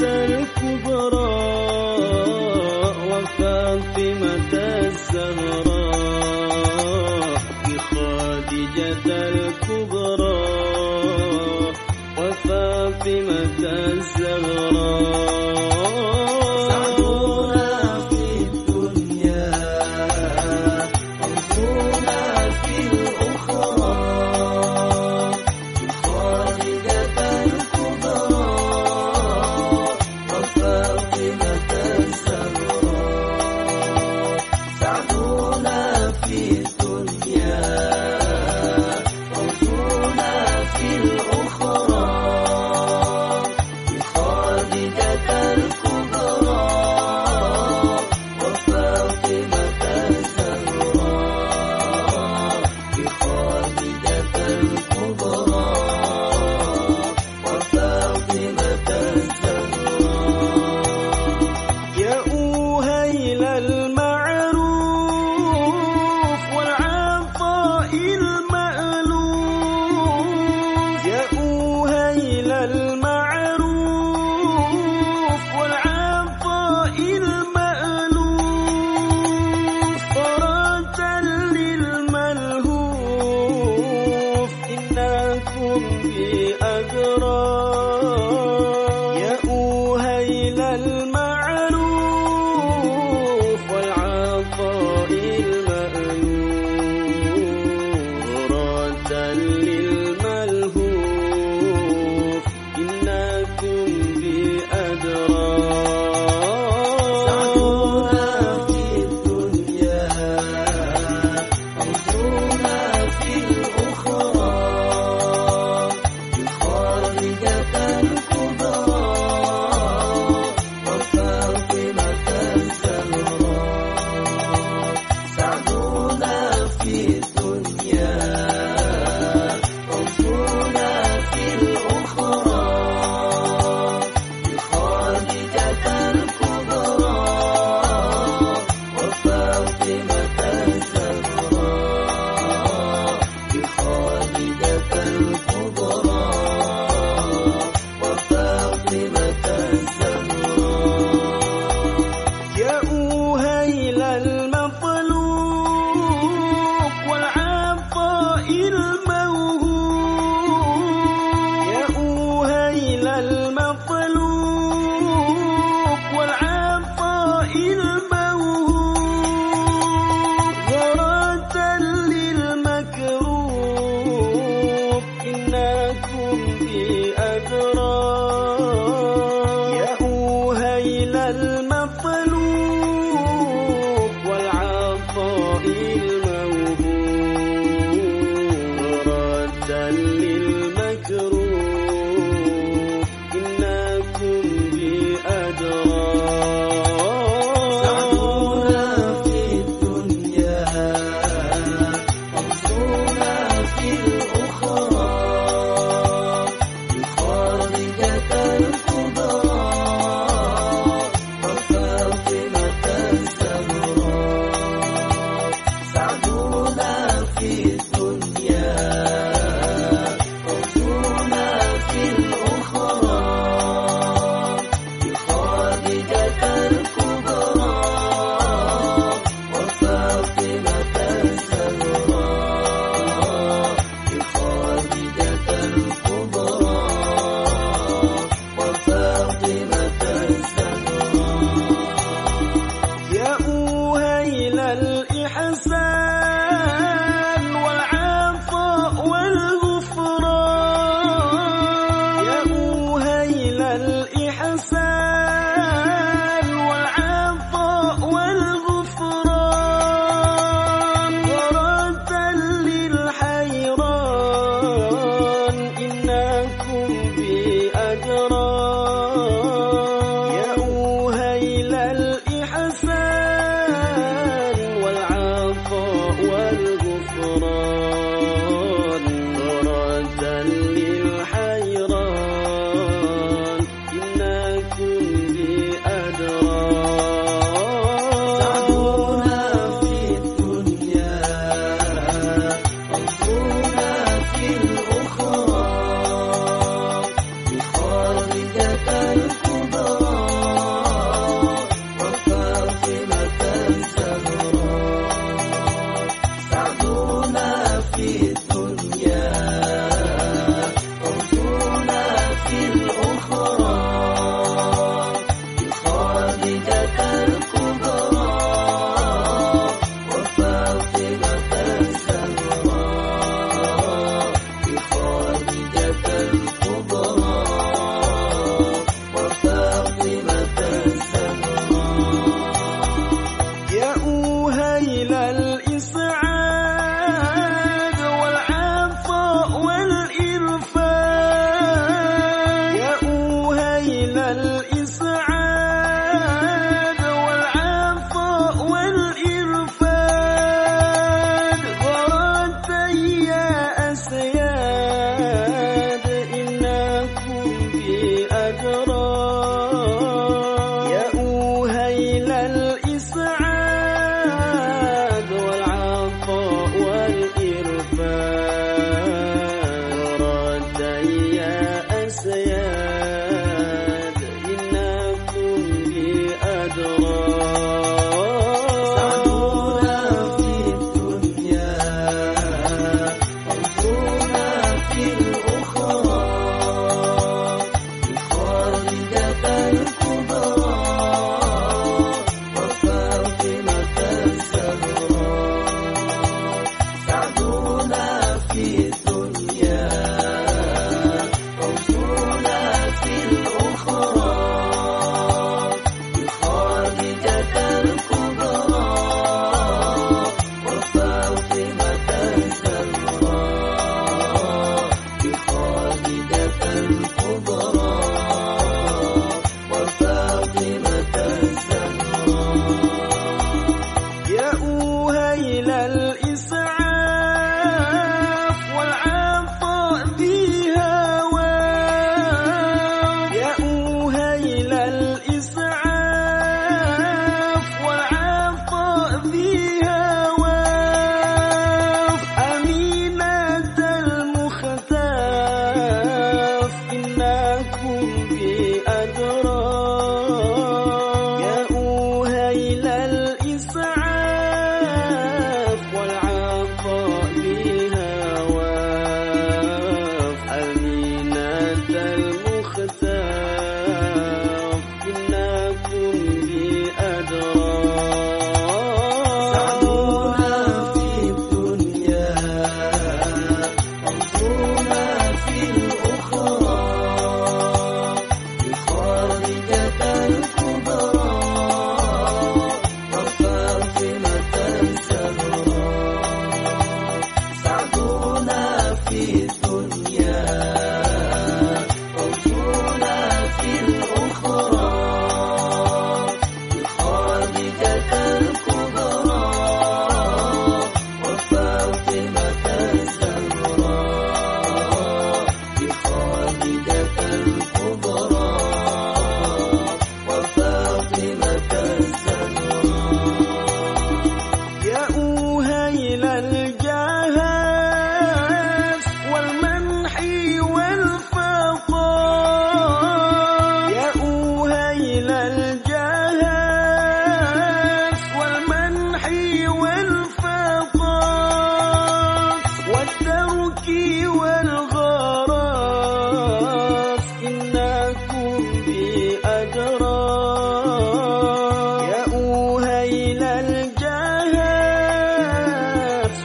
तड़प ليل الماء الإنسان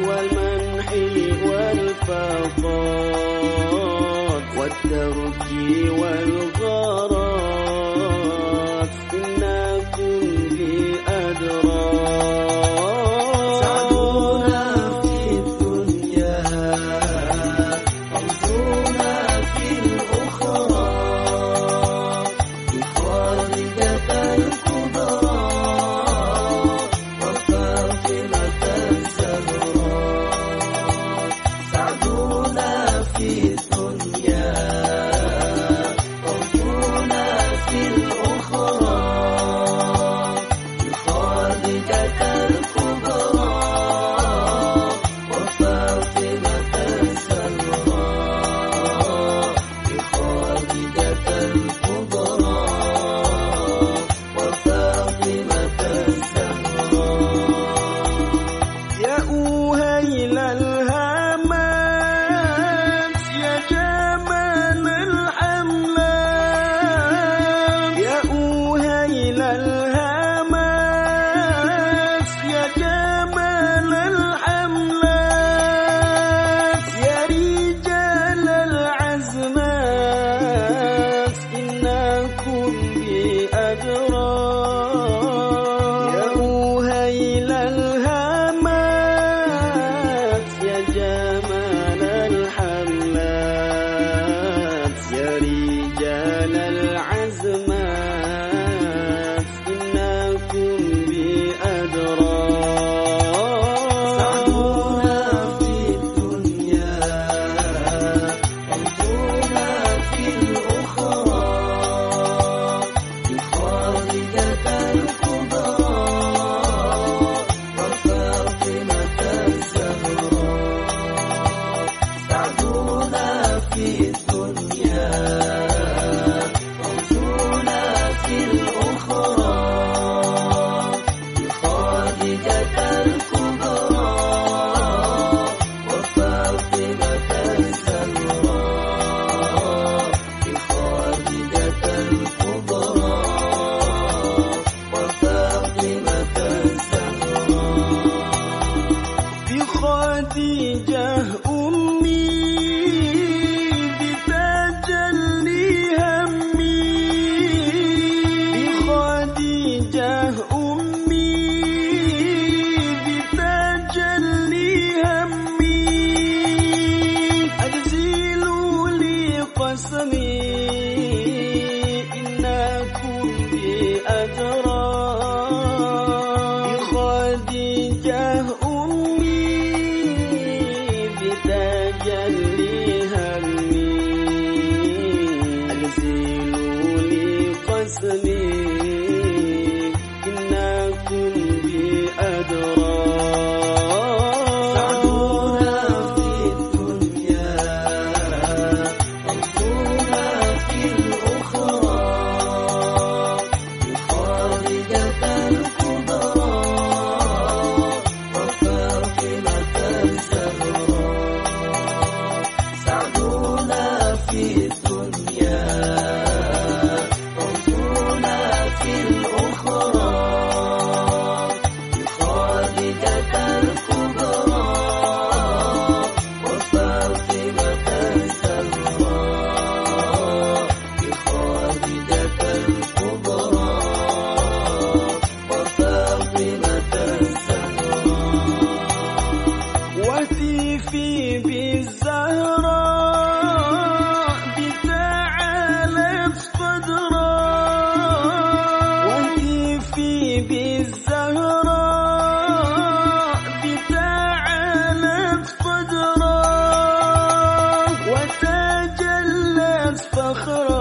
والمنح والفقار والترك والغرام Yeah. فخرا